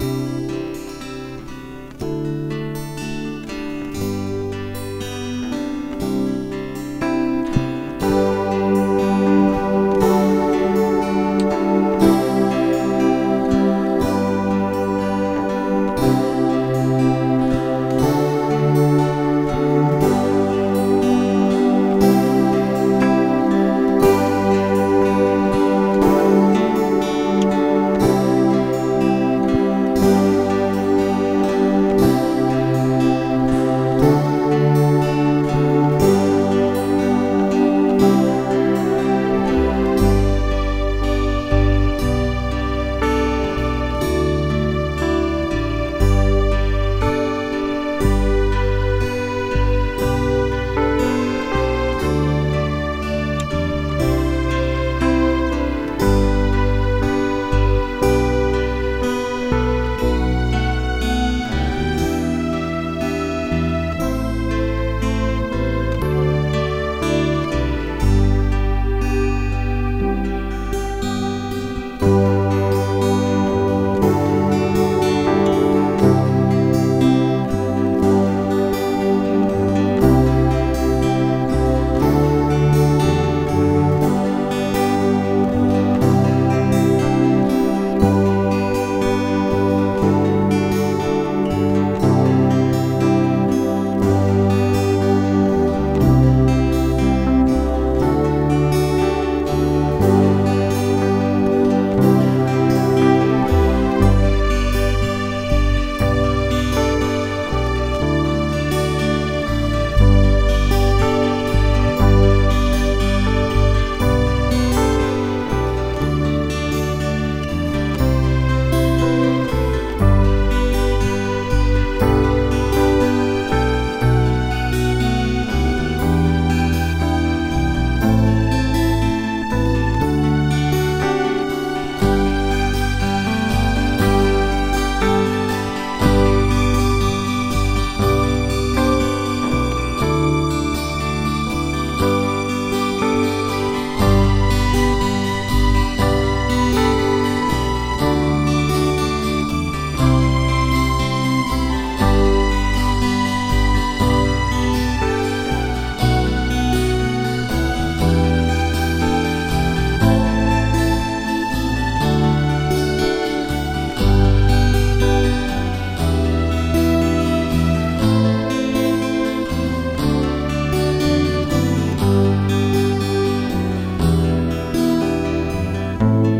you you